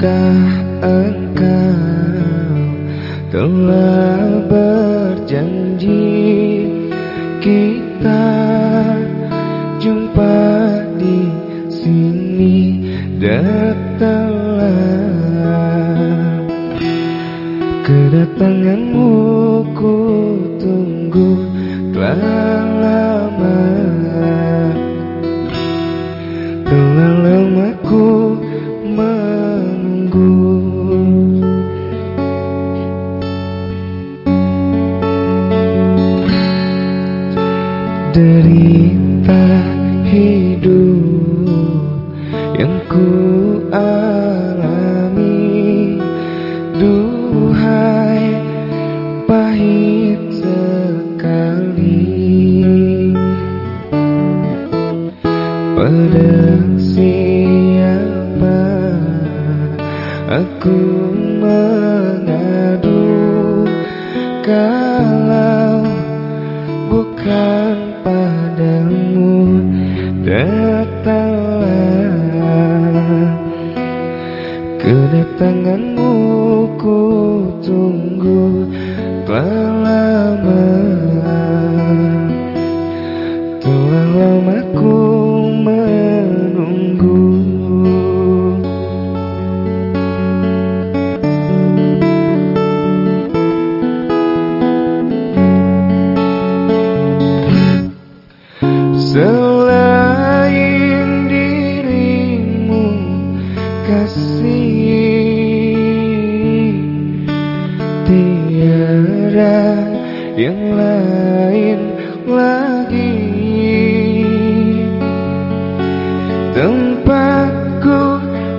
Bukankah engkau telah berjanji? Kita jumpa di sini datanglah. Kedatanganmu ku tunggu telah lama. Ku alami duhai pahit sekali. Pada siapa aku mengadu kalau bukan padamu datanglah kedatanganmu ku tunggu telah lama telah lama ku menunggu. Selain dirimu kasih yang lain lagi. Tempatku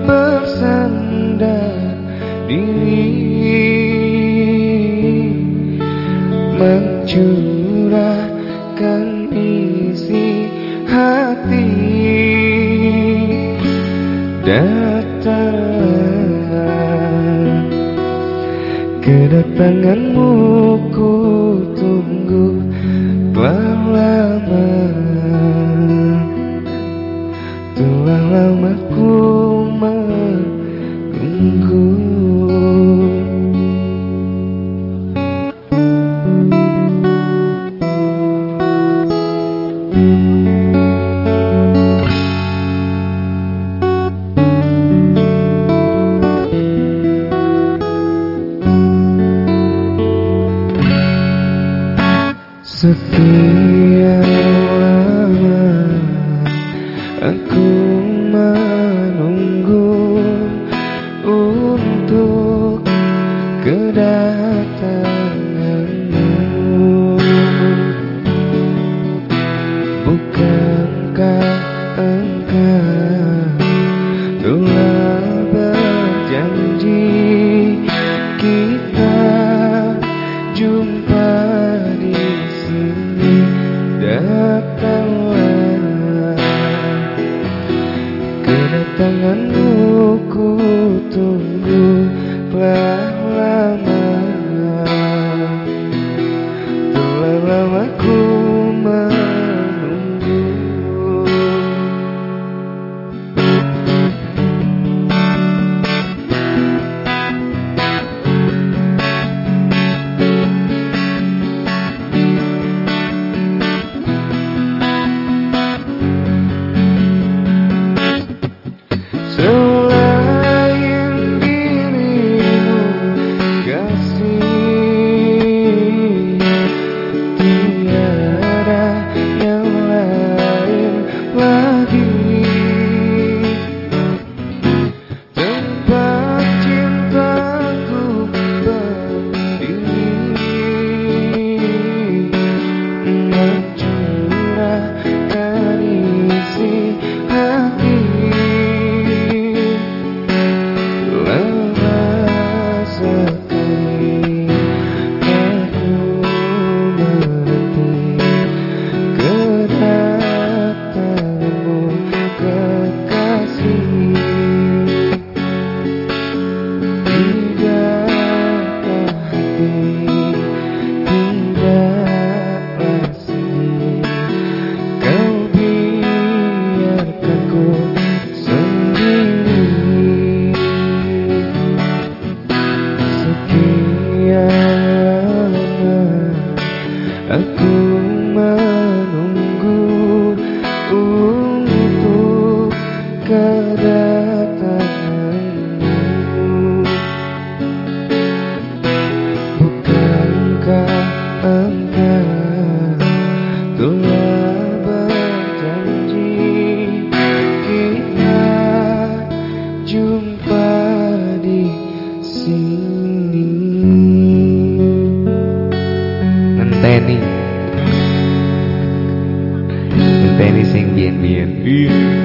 bersandar diri. Mencurahkan isi hati. Datang Kedatanganmu ku Telah lama ku menunggu. Sekian lama aku Penny. El sing bien, bien. bien.